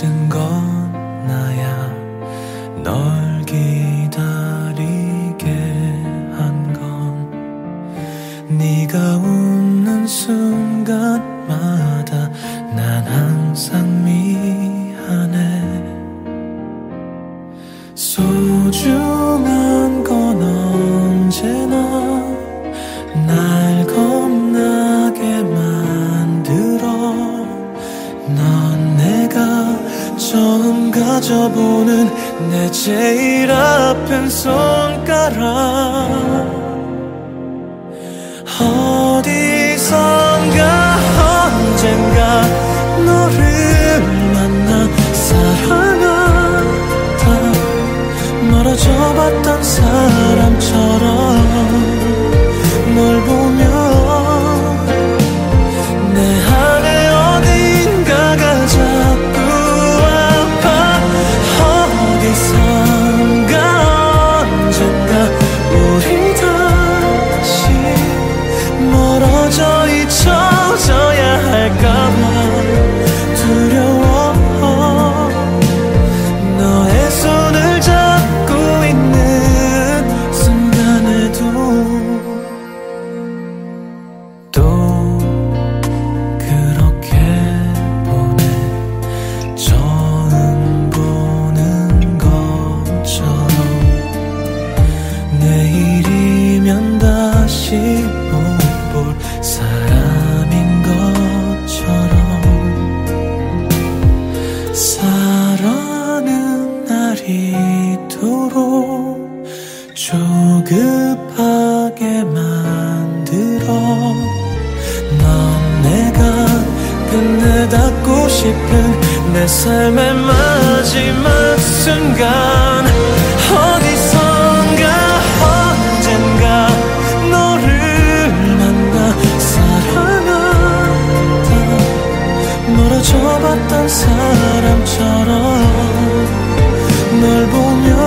끝은 건 나야. 널 빠져보는 내 제일 아픈 손가락. 아. 있도록 조급하게 만들어 넌 내가 끝내 닿고 싶은 내 삶의 마지막 순간. 어디선가 언젠가 너를 만나 사랑한다. 멀어져봤던 사람처럼. 널 보며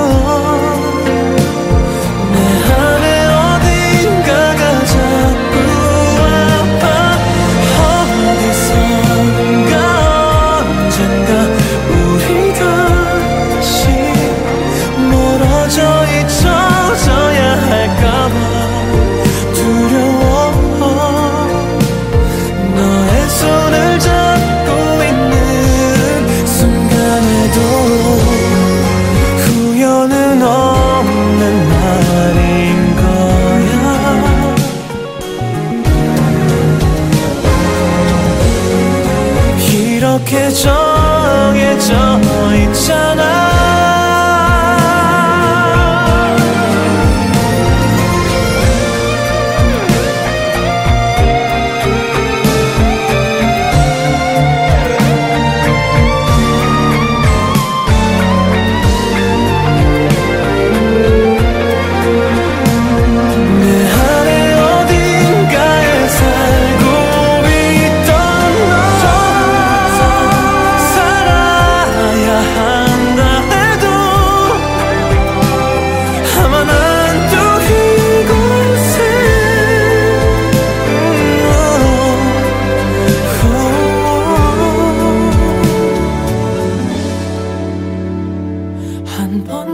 이렇게 정해져 있잖아.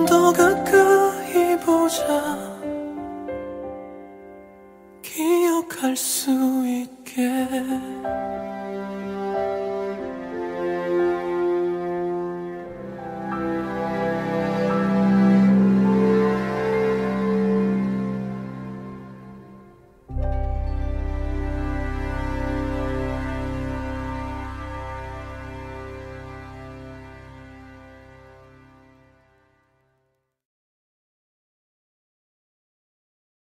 더 가까이 보자. 기억할 수 있게.